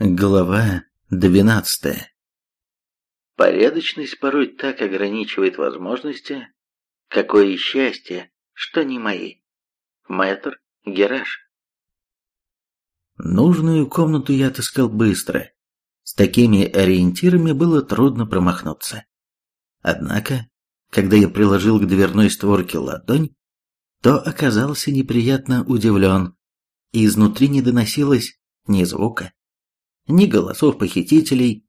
Глава двенадцатая Порядочность порой так ограничивает возможности, какое счастье, что не мои. Мэтр Гераш. Нужную комнату я отыскал быстро. С такими ориентирами было трудно промахнуться. Однако, когда я приложил к дверной створке ладонь, то оказался неприятно удивлен. Изнутри не доносилось ни звука ни голосов похитителей,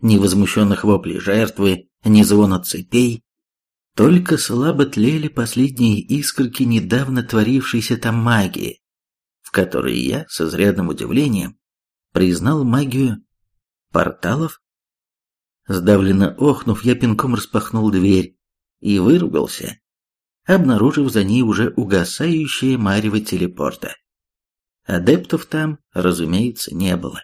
ни возмущенных воплей жертвы, ни звона цепей. Только слабо тлели последние искорки недавно творившейся там магии, в которой я, с изрядным удивлением, признал магию порталов. Сдавленно охнув, я пинком распахнул дверь и выругался, обнаружив за ней уже угасающее марево телепорта. Адептов там, разумеется, не было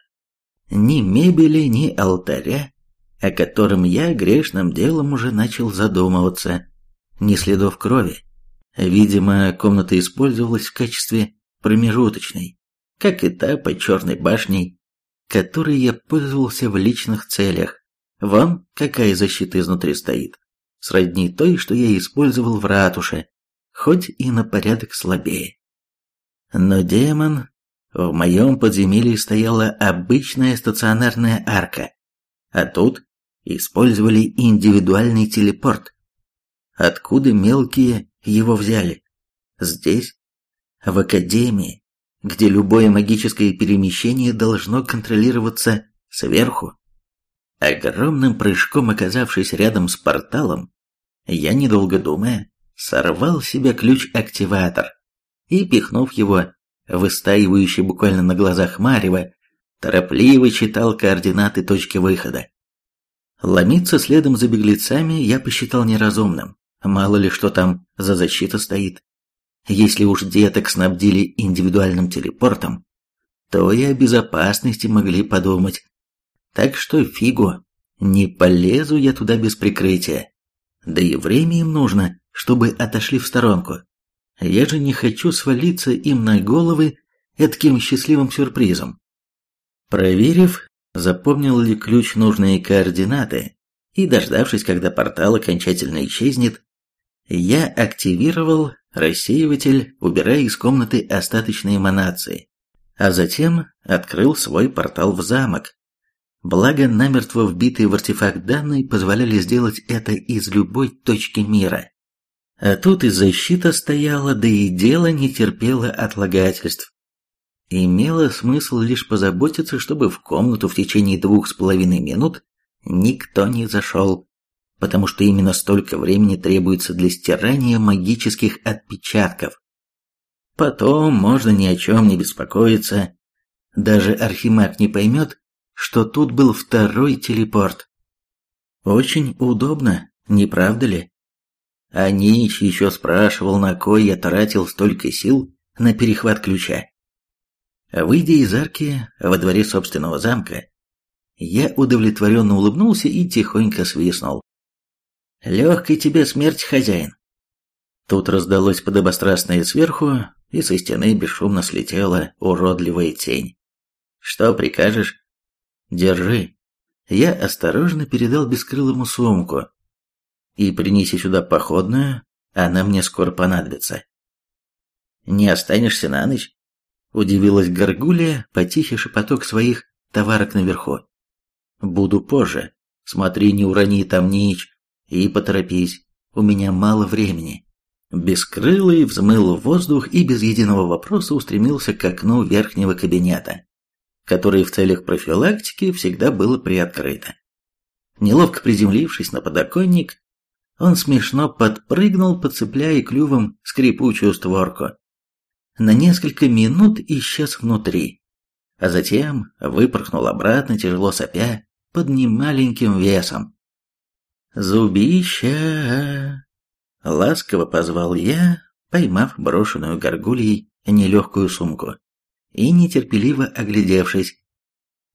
ни мебели, ни алтаря, о котором я грешным делом уже начал задумываться, ни следов крови. Видимо, комната использовалась в качестве промежуточной, как и та под черной башней, которой я пользовался в личных целях. Вон какая защита изнутри стоит, сродни той, что я использовал в ратуше, хоть и на порядок слабее. Но демон в моем подземелье стояла обычная стационарная арка, а тут использовали индивидуальный телепорт. Откуда мелкие его взяли? Здесь, в Академии, где любое магическое перемещение должно контролироваться сверху. Огромным прыжком оказавшись рядом с порталом, я, недолго думая, сорвал себе ключ-активатор и, пихнув его выстаивающий буквально на глазах Марева, торопливо читал координаты точки выхода. Ломиться следом за беглецами я посчитал неразумным. Мало ли что там за защита стоит. Если уж деток снабдили индивидуальным телепортом, то и о безопасности могли подумать. Так что фигу, не полезу я туда без прикрытия. Да и время им нужно, чтобы отошли в сторонку. Я же не хочу свалиться им на головы таким счастливым сюрпризом. Проверив, запомнил ли ключ нужные координаты, и дождавшись, когда портал окончательно исчезнет, я активировал рассеиватель, убирая из комнаты остаточные эманации, а затем открыл свой портал в замок. Благо, намертво вбитые в артефакт данные позволяли сделать это из любой точки мира. А тут и защита стояла, да и дело не терпело отлагательств. Имело смысл лишь позаботиться, чтобы в комнату в течение двух с половиной минут никто не зашел, потому что именно столько времени требуется для стирания магических отпечатков. Потом можно ни о чем не беспокоиться. Даже Архимаг не поймет, что тут был второй телепорт. Очень удобно, не правда ли? А еще спрашивал, на кой я тратил столько сил на перехват ключа. Выйдя из арки во дворе собственного замка, я удовлетворенно улыбнулся и тихонько свистнул. «Легкой тебе смерть, хозяин!» Тут раздалось подобострастное сверху, и со стены бесшумно слетела уродливая тень. «Что прикажешь?» «Держи». Я осторожно передал бескрылому сумку, и принеси сюда походную, она мне скоро понадобится. Не останешься на ночь? Удивилась Горгулия, потихе шепоток своих товарок наверху. Буду позже. Смотри, не урони там нич. И поторопись, у меня мало времени. Бескрылый взмыл в воздух и без единого вопроса устремился к окну верхнего кабинета, которое в целях профилактики всегда было приоткрыто. Неловко приземлившись на подоконник, он смешно подпрыгнул, подцепляя клювом скрипучую створку. На несколько минут исчез внутри, а затем выпорхнул обратно, тяжело сопя, под немаленьким весом. «Зубища!» — ласково позвал я, поймав брошенную горгульей нелегкую сумку и нетерпеливо оглядевшись.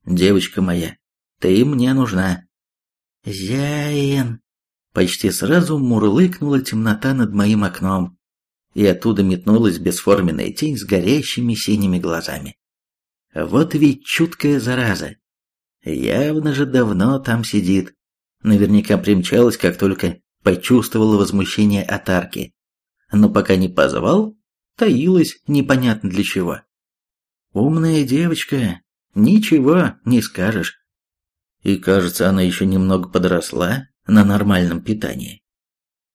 «Девочка моя, ты мне нужна». «Зяин!» Почти сразу мурлыкнула темнота над моим окном, и оттуда метнулась бесформенная тень с горящими синими глазами. Вот ведь чуткая зараза, Явно же давно там сидит. Наверняка примчалась, как только почувствовала возмущение от арки. Но пока не позвал, таилась непонятно для чего. Умная девочка, ничего не скажешь. И кажется, она еще немного подросла на нормальном питании.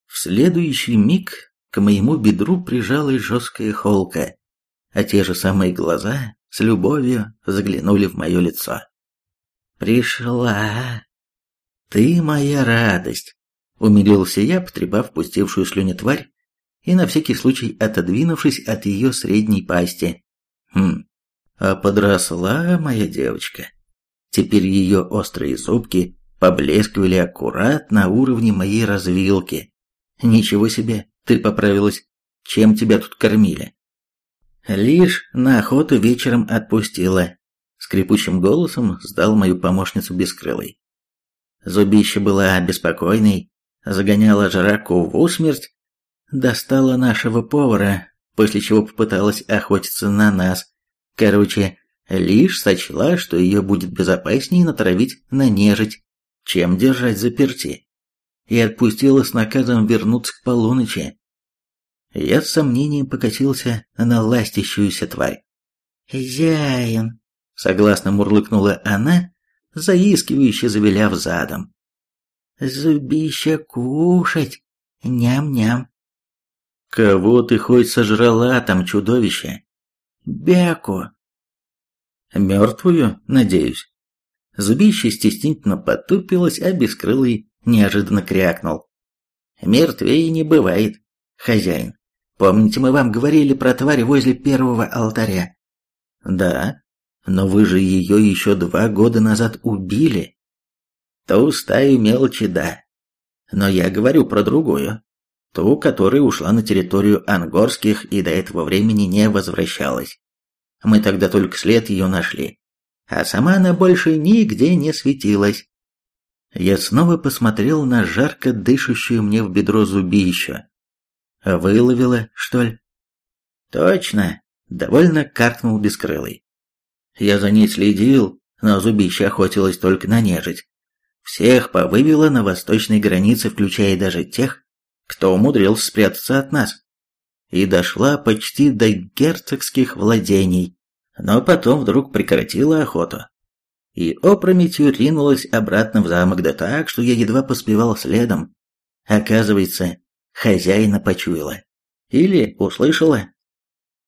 В следующий миг к моему бедру прижалась жесткая холка, а те же самые глаза с любовью заглянули в мое лицо. «Пришла! Ты моя радость!» — умилился я, потрепав пустевшую слюню тварь и на всякий случай отодвинувшись от ее средней пасти. «Хм, а подросла моя девочка. Теперь ее острые зубки поблескивали аккурат на уровне моей развилки. Ничего себе, ты поправилась. Чем тебя тут кормили? Лишь на охоту вечером отпустила. Скрипучим голосом сдал мою помощницу бескрылой. Зубище была беспокойной, загоняла жраку в усмерть, достала нашего повара, после чего попыталась охотиться на нас. Короче, лишь сочла, что ее будет безопаснее натравить на нежить, чем держать заперти, и отпустила с наказом вернуться к полуночи. Я с сомнением покатился на ластящуюся тварь. «Хозяин!» — согласно мурлыкнула она, заискивающе завиляв задом. «Зубища кушать! Ням-ням!» «Кого ты хоть сожрала там, чудовище?» «Бяку!» «Мертвую, надеюсь?» Зубище стеснительно потупилось, а бескрылый неожиданно крякнул. «Мертвее не бывает, хозяин. Помните, мы вам говорили про тварь возле первого алтаря?» «Да, но вы же ее еще два года назад убили». «Ту стаю мелочи, да. Но я говорю про другую. Ту, которая ушла на территорию ангорских и до этого времени не возвращалась. Мы тогда только след ее нашли а сама она больше нигде не светилась. Я снова посмотрел на жарко дышащую мне в бедро зубищу. Выловила, что ли? Точно, довольно каркнул бескрылый. Я за ней следил, но зубище охотилась только на нежить. Всех повывела на восточной границе, включая даже тех, кто умудрился спрятаться от нас. И дошла почти до герцогских владений но потом вдруг прекратила охоту. И опрометью ринулась обратно в замок, да так, что я едва поспевал следом. Оказывается, хозяина почуяла. Или услышала.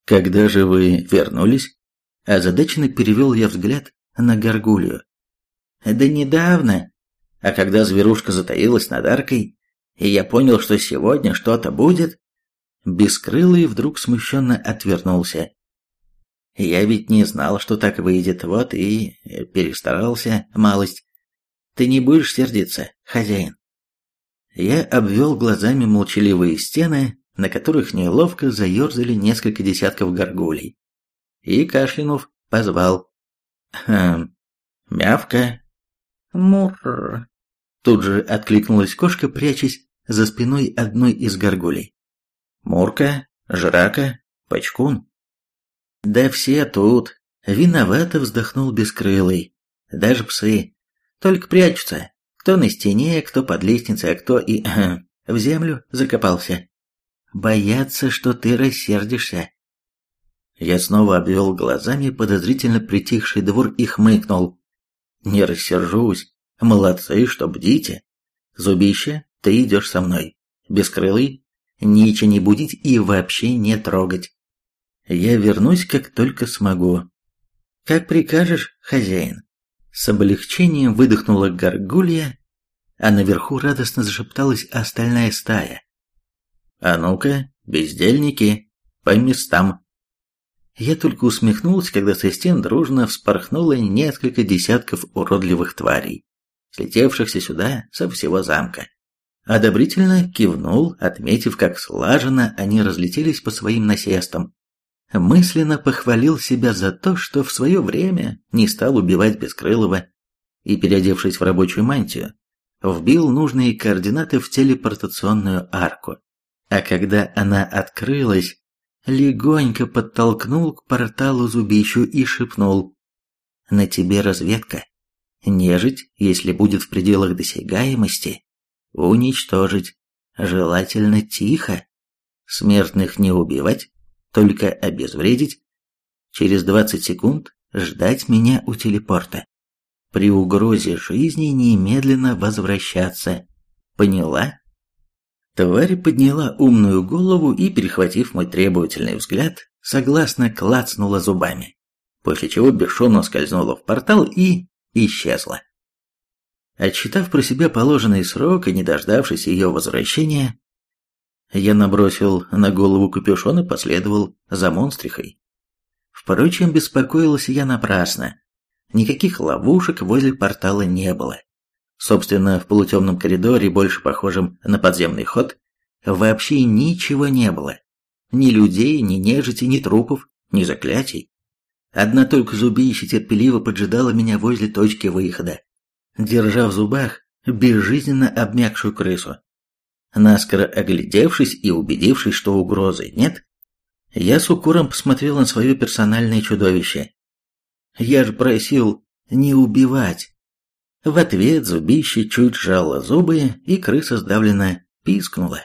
«Когда же вы вернулись?» Озадаченно перевел я взгляд на горгулью. «Да недавно. А когда зверушка затаилась над аркой, и я понял, что сегодня что-то будет...» Бескрылый вдруг смущенно отвернулся. Я ведь не знал, что так выйдет, вот и перестарался малость. Ты не будешь сердиться, хозяин?» Я обвел глазами молчаливые стены, на которых неловко заерзали несколько десятков горгулей. И, кашлянув, позвал. «Хм, мявка». «Мур». Тут же откликнулась кошка, прячась за спиной одной из горгулей. «Мурка, жрака, пачкун». Да все тут. Виновато вздохнул бескрылый. Даже псы. Только прячутся. Кто на стене, кто под лестницей, а кто и в землю закопался. Боятся, что ты рассердишься. Я снова обвел глазами подозрительно притихший двор и хмыкнул. Не рассержусь. Молодцы, что бдите. Зубище, ты идешь со мной. Бескрылый, ничего не будить и вообще не трогать. Я вернусь, как только смогу. Как прикажешь, хозяин. С облегчением выдохнула горгулья, а наверху радостно зашепталась остальная стая. А ну-ка, бездельники, по местам. Я только усмехнулся, когда со стен дружно вспорхнуло несколько десятков уродливых тварей, слетевшихся сюда со всего замка. Одобрительно кивнул, отметив, как слаженно они разлетелись по своим насестам, мысленно похвалил себя за то, что в свое время не стал убивать Бескрылова и, переодевшись в рабочую мантию, вбил нужные координаты в телепортационную арку. А когда она открылась, легонько подтолкнул к порталу зубищу и шепнул «На тебе разведка. Нежить, если будет в пределах досягаемости, уничтожить, желательно тихо. Смертных не убивать, только обезвредить. Через 20 секунд ждать меня у телепорта. При угрозе жизни немедленно возвращаться. Поняла? Тварь подняла умную голову и, перехватив мой требовательный взгляд, согласно клацнула зубами, после чего бесшумно скользнула в портал и исчезла. Отсчитав про себя положенный срок и не дождавшись ее возвращения, я набросил на голову капюшон и последовал за монстрихой. Впрочем, беспокоился я напрасно. Никаких ловушек возле портала не было. Собственно, в полутемном коридоре, больше похожем на подземный ход, вообще ничего не было. Ни людей, ни нежити, ни трупов, ни заклятий. Одна только зубище терпеливо поджидала меня возле точки выхода, держа в зубах безжизненно обмякшую крысу. Наскоро оглядевшись и убедившись, что угрозы нет, я с укором посмотрел на свое персональное чудовище. Я же просил не убивать. В ответ зубище чуть сжало зубы, и крыса сдавленно пискнула.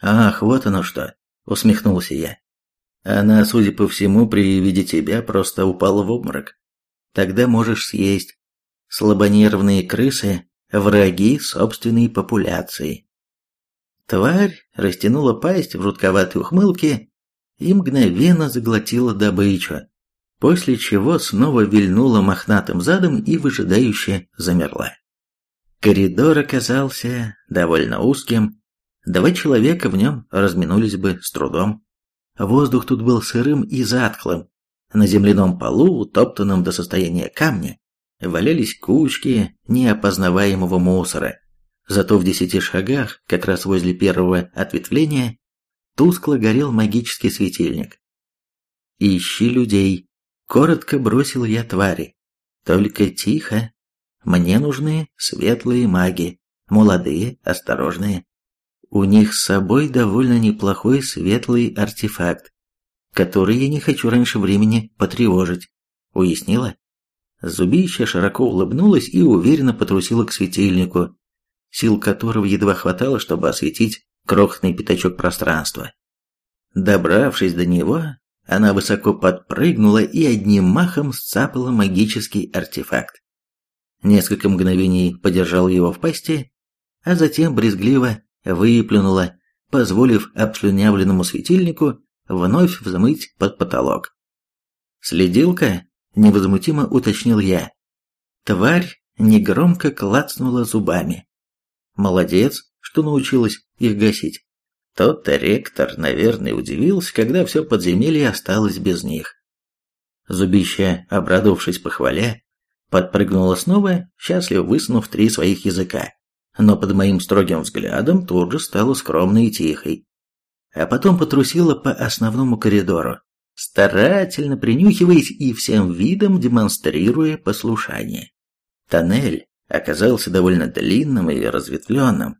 «Ах, вот оно что!» — усмехнулся я. «Она, судя по всему, при виде тебя просто упала в обморок. Тогда можешь съесть. Слабонервные крысы — враги собственной популяции». Тварь растянула пасть в жутковатой ухмылке и мгновенно заглотила добычу после чего снова вильнула мохнатым задом и выжидающе замерла. Коридор оказался довольно узким, два человека в нем разминулись бы с трудом. Воздух тут был сырым и затхлым. На земляном полу, утоптанном до состояния камня, валялись кучки неопознаваемого мусора. Зато в десяти шагах, как раз возле первого ответвления, тускло горел магический светильник. «Ищи людей», Коротко бросил я твари. Только тихо. Мне нужны светлые маги, молодые, осторожные. У них с собой довольно неплохой светлый артефакт, который я не хочу раньше времени потревожить. Уяснила? Зубище широко улыбнулась и уверенно потрусила к светильнику, сил которого едва хватало, чтобы осветить крохотный пятачок пространства. Добравшись до него, она высоко подпрыгнула и одним махом сцапала магический артефакт. Несколько мгновений подержал его в пасти, а затем брезгливо выплюнула, позволив обслюнявленному светильнику вновь взмыть под потолок. «Следилка?» — невозмутимо уточнил я. Тварь негромко клацнула зубами. «Молодец, что научилась их гасить». Тот-то ректор, наверное, удивился, когда все подземелье осталось без них. Зубище, обрадовавшись похвале, подпрыгнуло снова, счастливо высунув три своих языка. Но под моим строгим взглядом тут же стало скромной и тихой. А потом потрусила по основному коридору, старательно принюхиваясь и всем видом демонстрируя послушание. Тоннель оказался довольно длинным и разветвленным,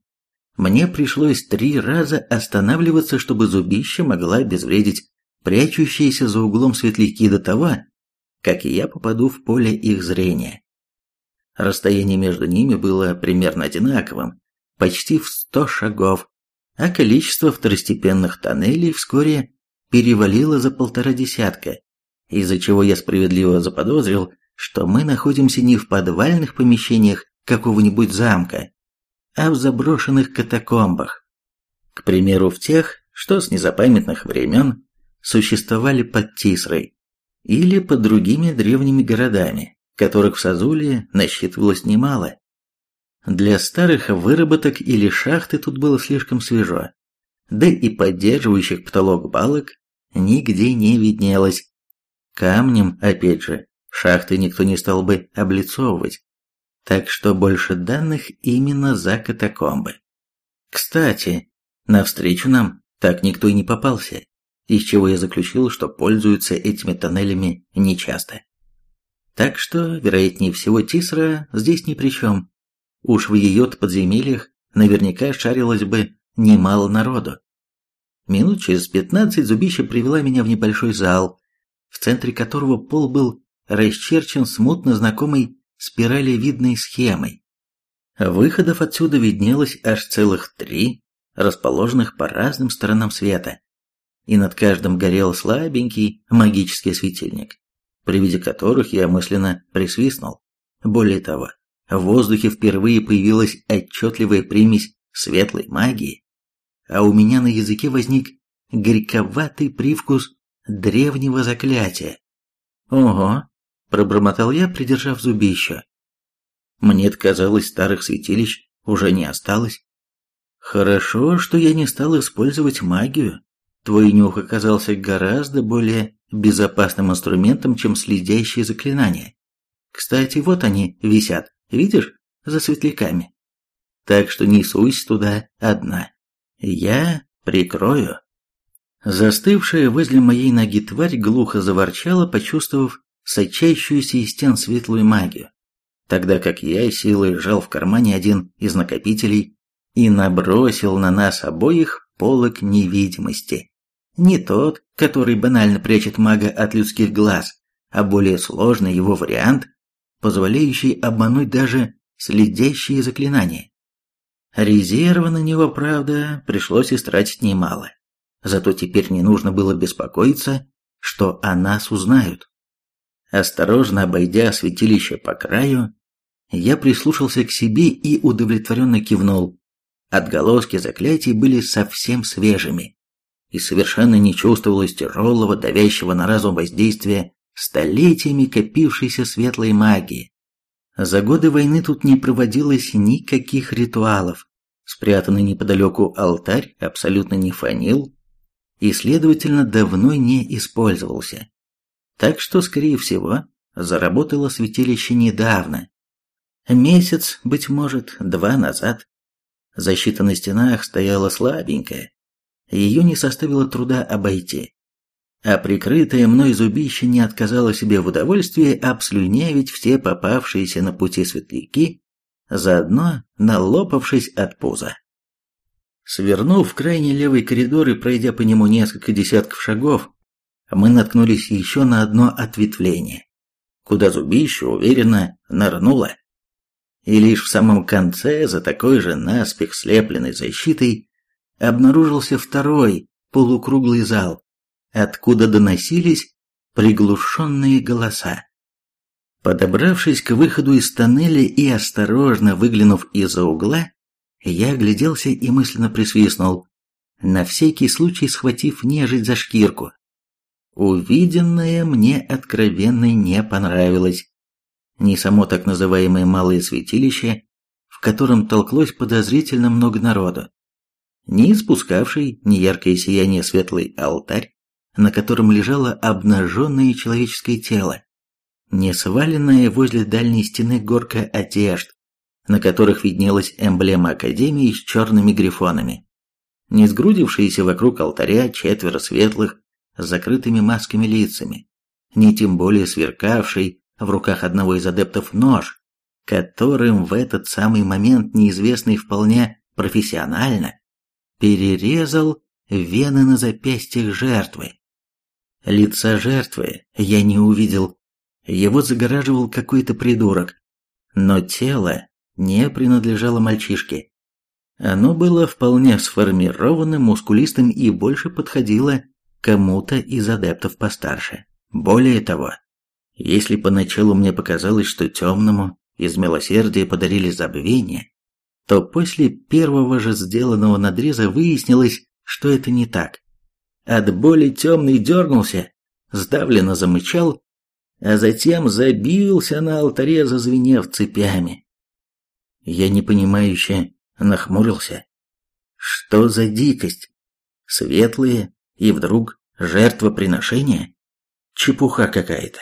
мне пришлось три раза останавливаться, чтобы зубище могла обезвредить прячущиеся за углом светляки до того, как я попаду в поле их зрения. Расстояние между ними было примерно одинаковым, почти в сто шагов, а количество второстепенных тоннелей вскоре перевалило за полтора десятка, из-за чего я справедливо заподозрил, что мы находимся не в подвальных помещениях какого-нибудь замка, а в заброшенных катакомбах. К примеру, в тех, что с незапамятных времен существовали под Тисрой или под другими древними городами, которых в Сазуле насчитывалось немало. Для старых выработок или шахты тут было слишком свежо, да и поддерживающих потолок балок нигде не виднелось. Камнем, опять же, шахты никто не стал бы облицовывать, так что больше данных именно за катакомбы. Кстати, навстречу нам так никто и не попался, из чего я заключил, что пользуются этими тоннелями нечасто. Так что, вероятнее всего, Тисра здесь ни при чем. Уж в ее подземельях наверняка шарилось бы немало народу. Минут через пятнадцать зубище привела меня в небольшой зал, в центре которого пол был расчерчен смутно знакомой спиралевидной схемой. Выходов отсюда виднелось аж целых три, расположенных по разным сторонам света, и над каждым горел слабенький магический светильник, при виде которых я мысленно присвистнул. Более того, в воздухе впервые появилась отчетливая примесь светлой магии, а у меня на языке возник горьковатый привкус древнего заклятия. «Ого!» – пробормотал я, придержав зубище. Мне казалось, старых святилищ уже не осталось. Хорошо, что я не стал использовать магию. Твой нюх оказался гораздо более безопасным инструментом, чем следящие заклинания. Кстати, вот они висят, видишь, за светляками. Так что не суйся туда одна. Я прикрою. Застывшая возле моей ноги тварь глухо заворчала, почувствовав сочащуюся из стен светлую магию, тогда как я силой сжал в кармане один из накопителей и набросил на нас обоих полок невидимости. Не тот, который банально прячет мага от людских глаз, а более сложный его вариант, позволяющий обмануть даже следящие заклинания. Резерва на него, правда, пришлось истратить немало. Зато теперь не нужно было беспокоиться, что о нас узнают. Осторожно обойдя святилище по краю, я прислушался к себе и удовлетворенно кивнул. Отголоски заклятий были совсем свежими, и совершенно не чувствовалось тяжелого, давящего на разум воздействия столетиями копившейся светлой магии. За годы войны тут не проводилось никаких ритуалов. Спрятанный неподалеку алтарь абсолютно не фанил, и, следовательно, давно не использовался. Так что, скорее всего, заработало святилище недавно. Месяц, быть может, два назад. Защита на стенах стояла слабенькая. Ее не составило труда обойти. А прикрытое мной зубище не отказало себе в удовольствии обслюнявить все попавшиеся на пути светляки, заодно налопавшись от пуза. Свернув в крайний левый коридор и пройдя по нему несколько десятков шагов, мы наткнулись еще на одно ответвление, куда зубище уверенно нырнуло. И лишь в самом конце, за такой же наспех слепленной защитой, обнаружился второй полукруглый зал, откуда доносились приглушенные голоса. Подобравшись к выходу из тоннеля и осторожно выглянув из-за угла, я огляделся и мысленно присвистнул, на всякий случай схватив нежить за шкирку. Увиденное мне откровенно не понравилось. Ни само так называемое малое святилище, в котором толклось подозрительно много народу, ни испускавший неяркое сияние светлый алтарь, на котором лежало обнаженное человеческое тело, не сваленная возле дальней стены горка одежд, на которых виднелась эмблема Академии с черными грифонами. Не сгрудившиеся вокруг алтаря четверо светлых закрытыми масками лицами, не тем более сверкавший в руках одного из адептов нож, которым в этот самый момент неизвестный вполне профессионально перерезал вены на запястьях жертвы. Лица жертвы я не увидел, его загораживал какой-то придурок, но тело не принадлежало мальчишке. Оно было вполне сформированным, мускулистым и больше подходило кому-то из адептов постарше. Более того, если поначалу мне показалось, что темному из милосердия подарили забвение, то после первого же сделанного надреза выяснилось, что это не так. От боли темный дернулся, сдавленно замычал, а затем забился на алтаре, зазвенев цепями. Я непонимающе нахмурился. Что за дикость? Светлые и вдруг жертвоприношение? Чепуха какая-то.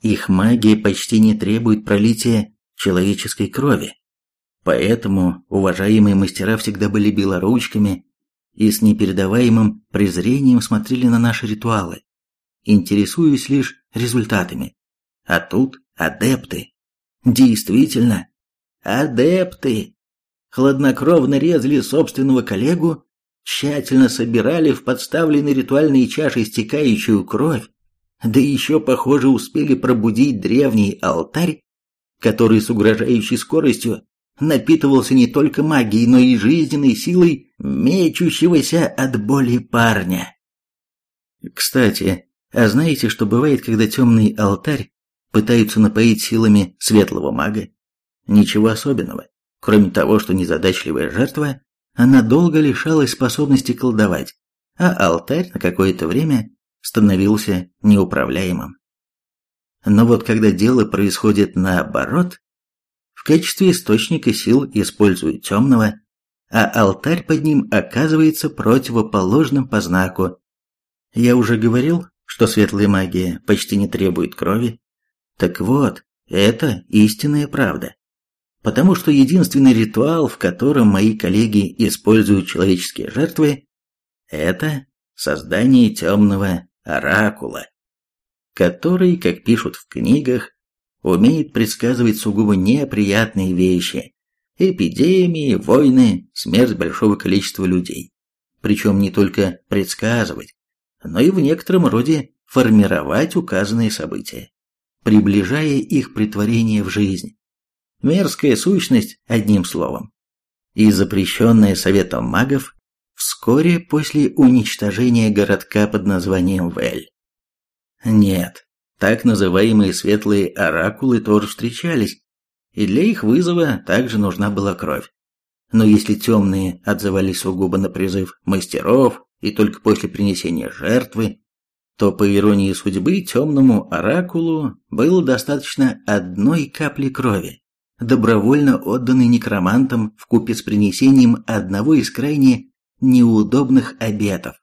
Их магия почти не требует пролития человеческой крови. Поэтому уважаемые мастера всегда были белоручками и с непередаваемым презрением смотрели на наши ритуалы, интересуясь лишь результатами. А тут адепты. Действительно, Адепты! Хладнокровно резали собственного коллегу, тщательно собирали в подставленные ритуальные чаши истекающую кровь, да еще, похоже, успели пробудить древний алтарь, который с угрожающей скоростью напитывался не только магией, но и жизненной силой мечущегося от боли парня. Кстати, а знаете, что бывает, когда темный алтарь пытаются напоить силами светлого мага? Ничего особенного, кроме того, что незадачливая жертва, она долго лишалась способности колдовать, а алтарь на какое-то время становился неуправляемым. Но вот когда дело происходит наоборот, в качестве источника сил используют темного, а алтарь под ним оказывается противоположным по знаку. Я уже говорил, что светлая магия почти не требует крови. Так вот, это истинная правда. Потому что единственный ритуал, в котором мои коллеги используют человеческие жертвы, это создание темного оракула, который, как пишут в книгах, умеет предсказывать сугубо неприятные вещи, эпидемии, войны, смерть большого количества людей. Причем не только предсказывать, но и в некотором роде формировать указанные события, приближая их притворение в жизнь. Мерзкая сущность, одним словом. И запрещенная Советом магов вскоре после уничтожения городка под названием Вель. Нет, так называемые светлые оракулы тоже встречались, и для их вызова также нужна была кровь. Но если темные отзывались сугубо на призыв мастеров и только после принесения жертвы, то, по иронии судьбы, темному оракулу было достаточно одной капли крови, добровольно отданной некромантам в купе с принесением одного из крайне неудобных обетов.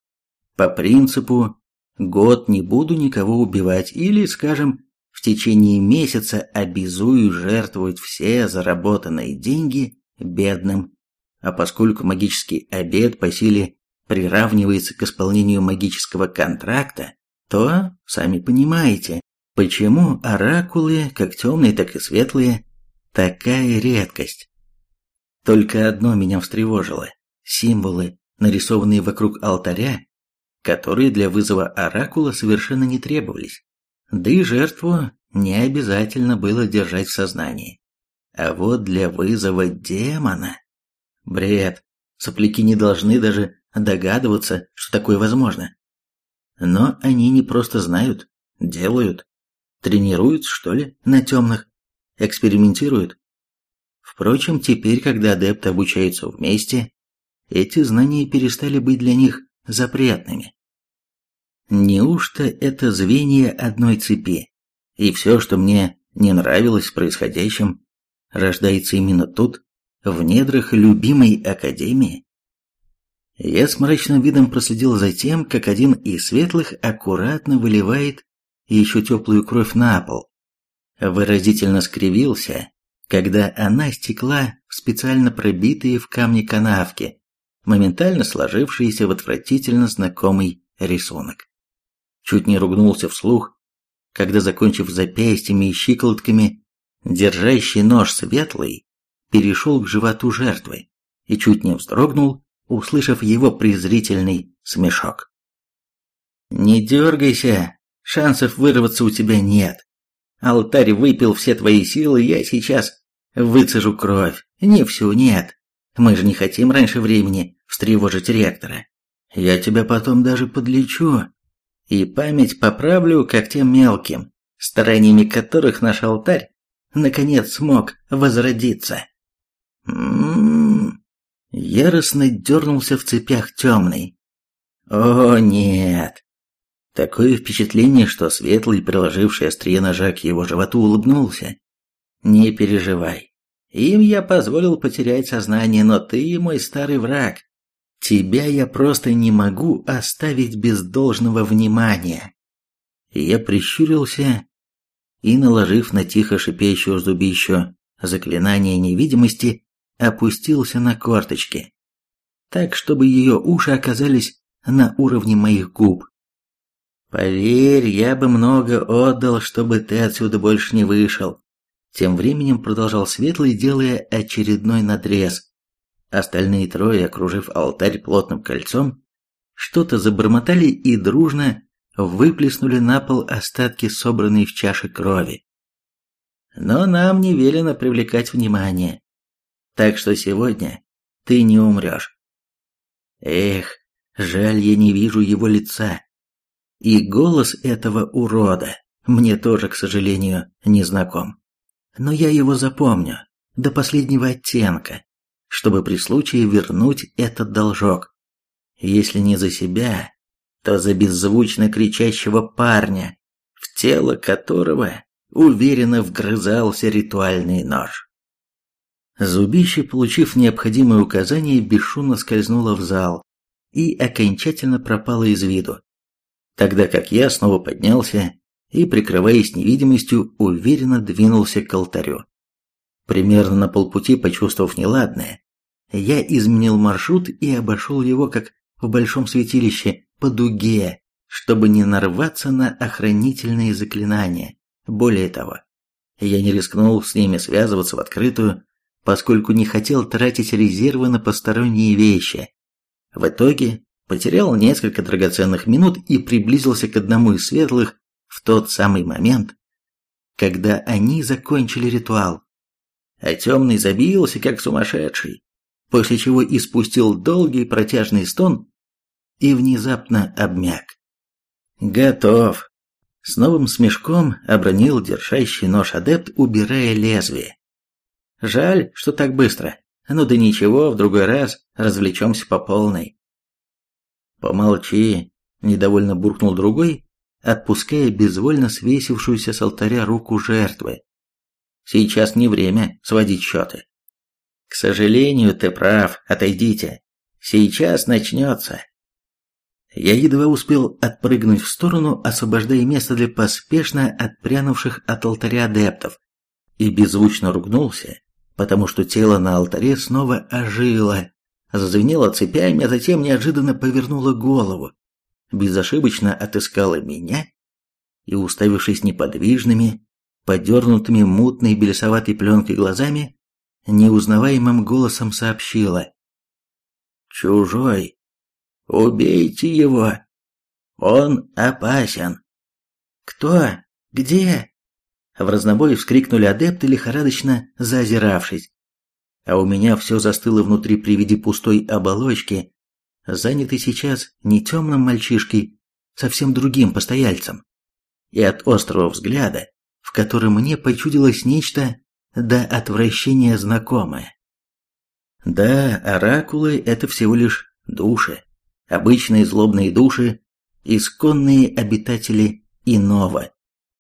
По принципу «год не буду никого убивать» или, скажем, в течение месяца обязую жертвовать все заработанные деньги бедным. А поскольку магический обет по силе приравнивается к исполнению магического контракта, то, сами понимаете, почему оракулы, как темные, так и светлые, такая редкость. Только одно меня встревожило – символы, нарисованные вокруг алтаря, которые для вызова оракула совершенно не требовались. Да и жертву не обязательно было держать в сознании. А вот для вызова демона... Бред. Сопляки не должны даже догадываться, что такое возможно. Но они не просто знают, делают. Тренируют, что ли, на темных? Экспериментируют? Впрочем, теперь, когда адепты обучаются вместе, эти знания перестали быть для них запретными. Неужто это звенья одной цепи, и все, что мне не нравилось в происходящем, рождается именно тут, в недрах любимой академии? Я с мрачным видом проследил за тем, как один из светлых аккуратно выливает еще теплую кровь на пол. Выразительно скривился, когда она стекла в специально пробитые в камне канавки, моментально сложившиеся в отвратительно знакомый рисунок. Чуть не ругнулся вслух, когда, закончив запястьями и щиколотками, держащий нож светлый, перешел к животу жертвы и чуть не вздрогнул, услышав его презрительный смешок. «Не дергайся, шансов вырваться у тебя нет. Алтарь выпил все твои силы, я сейчас выцежу кровь. Не всю, нет. Мы же не хотим раньше времени встревожить ректора. Я тебя потом даже подлечу. И память поправлю, как тем мелким, стараниями которых наш алтарь наконец смог возродиться. М-м-м. Яростно дернулся в цепях темный. О, нет. Такое впечатление, что светлый, приложивший острие ножа к его животу, улыбнулся. Не переживай. Им я позволил потерять сознание, но ты мой старый враг. Тебя я просто не могу оставить без должного внимания. Я прищурился и, наложив на тихо шипящую зубищу заклинание невидимости, опустился на корточки, так, чтобы ее уши оказались на уровне моих губ. «Поверь, я бы много отдал, чтобы ты отсюда больше не вышел», тем временем продолжал Светлый, делая очередной надрез. Остальные трое, окружив алтарь плотным кольцом, что-то забормотали и дружно выплеснули на пол остатки собранной в чаше крови. но нам не велено привлекать внимание. Так что сегодня ты не умрешь. Эх, жаль, я не вижу его лица. И голос этого урода мне тоже, к сожалению, не знаком. Но я его запомню до последнего оттенка, чтобы при случае вернуть этот должок. Если не за себя, то за беззвучно кричащего парня, в тело которого уверенно вгрызался ритуальный нож. Зубище, получив необходимые указания, бесшумно скользнуло в зал и окончательно пропало из виду, тогда как я снова поднялся и, прикрываясь невидимостью, уверенно двинулся к алтарю. Примерно на полпути, почувствовав неладное, я изменил маршрут и обошел его, как в большом святилище, по дуге, чтобы не нарваться на охранительные заклинания. Более того, я не рискнул с ними связываться в открытую, поскольку не хотел тратить резервы на посторонние вещи. В итоге потерял несколько драгоценных минут и приблизился к одному из светлых в тот самый момент, когда они закончили ритуал. А темный забился, как сумасшедший, после чего испустил долгий протяжный стон и внезапно обмяк. «Готов!» С новым смешком обронил держащий нож адепт, убирая лезвие. «Жаль, что так быстро. Ну да ничего, в другой раз развлечемся по полной». «Помолчи», — недовольно буркнул другой, отпуская безвольно свесившуюся с алтаря руку жертвы. «Сейчас не время сводить счеты». «К сожалению, ты прав, отойдите. Сейчас начнется». Я едва успел отпрыгнуть в сторону, освобождая место для поспешно отпрянувших от алтаря адептов, и беззвучно ругнулся, потому что тело на алтаре снова ожило, зазвенело цепями, а затем неожиданно повернуло голову, безошибочно отыскала меня и, уставившись неподвижными, подернутыми мутной белесоватой пленкой глазами, неузнаваемым голосом сообщила «Чужой, Убейте его! Он опасен!» «Кто? Где?» В разнобой вскрикнули адепты, лихорадочно зазиравшись. А у меня все застыло внутри при виде пустой оболочки, занятой сейчас не темным мальчишкой, совсем другим постояльцем. И от острого взгляда, в котором мне почудилось нечто до отвращения знакомое. Да, оракулы — это всего лишь души, обычные злобные души, исконные обитатели иного.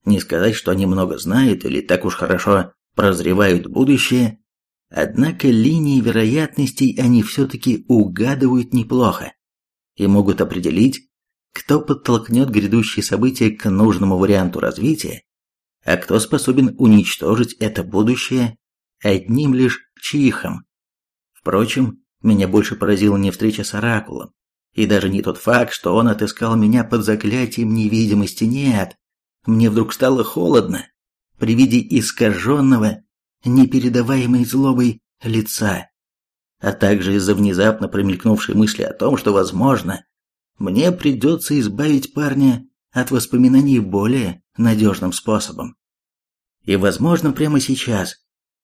Не сказать, что они много знают или так уж хорошо прозревают будущее, однако линии вероятностей они все-таки угадывают неплохо и могут определить, кто подтолкнет грядущие события к нужному варианту развития, а кто способен уничтожить это будущее одним лишь чихом. Впрочем, меня больше поразила не встреча с Оракулом, и даже не тот факт, что он отыскал меня под заклятием невидимости, нет. Мне вдруг стало холодно при виде искаженного, непередаваемой злобой лица, а также из-за внезапно промелькнувшей мысли о том, что, возможно, мне придется избавить парня от воспоминаний более надежным способом. И, возможно, прямо сейчас,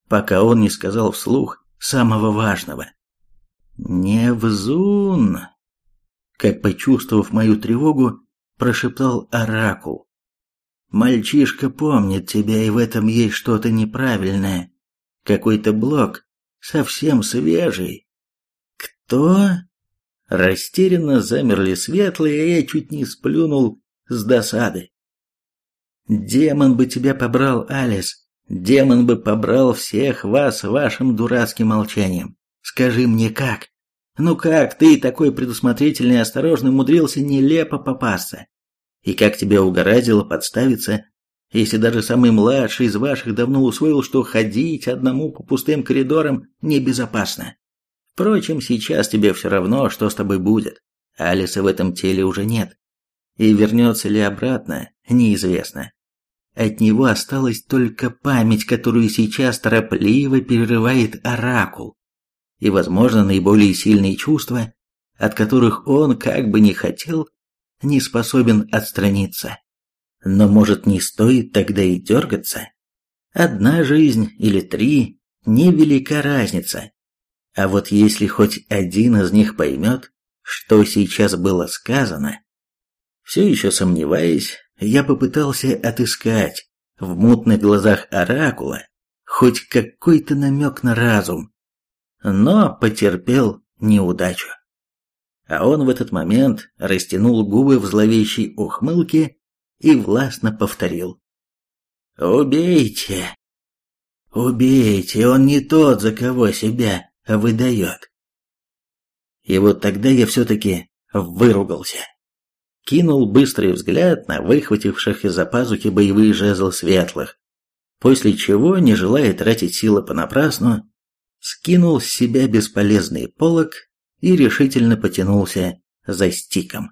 пока он не сказал вслух самого важного. «Невзун!» как почувствовав мою тревогу, прошептал Оракул. «Мальчишка помнит тебя, и в этом есть что-то неправильное. Какой-то блок, совсем свежий». «Кто?» Растерянно замерли светлые, и я чуть не сплюнул с досады. «Демон бы тебя побрал, Алис, демон бы побрал всех вас вашим дурацким молчанием. Скажи мне, как?» Ну как ты, такой предусмотрительный и осторожный, умудрился нелепо попасться? И как тебя угораздило подставиться, если даже самый младший из ваших давно усвоил, что ходить одному по пустым коридорам небезопасно? Впрочем, сейчас тебе все равно, что с тобой будет. Алиса в этом теле уже нет. И вернется ли обратно, неизвестно. От него осталась только память, которую сейчас торопливо перерывает оракул и, возможно, наиболее сильные чувства, от которых он, как бы ни хотел, не способен отстраниться. Но, может, не стоит тогда и дергаться? Одна жизнь или три – невелика разница. А вот если хоть один из них поймет, что сейчас было сказано, все еще сомневаясь, я попытался отыскать в мутных глазах Оракула хоть какой-то намек на разум, но потерпел неудачу. А он в этот момент растянул губы в зловещей ухмылке и властно повторил. «Убейте! Убейте, он не тот, за кого себя выдает!» И вот тогда я все-таки выругался. Кинул быстрый взгляд на выхвативших из-за пазухи боевые жезлы светлых, после чего, не желая тратить силы понапрасну, скинул с себя бесполезный полог и решительно потянулся за стиком.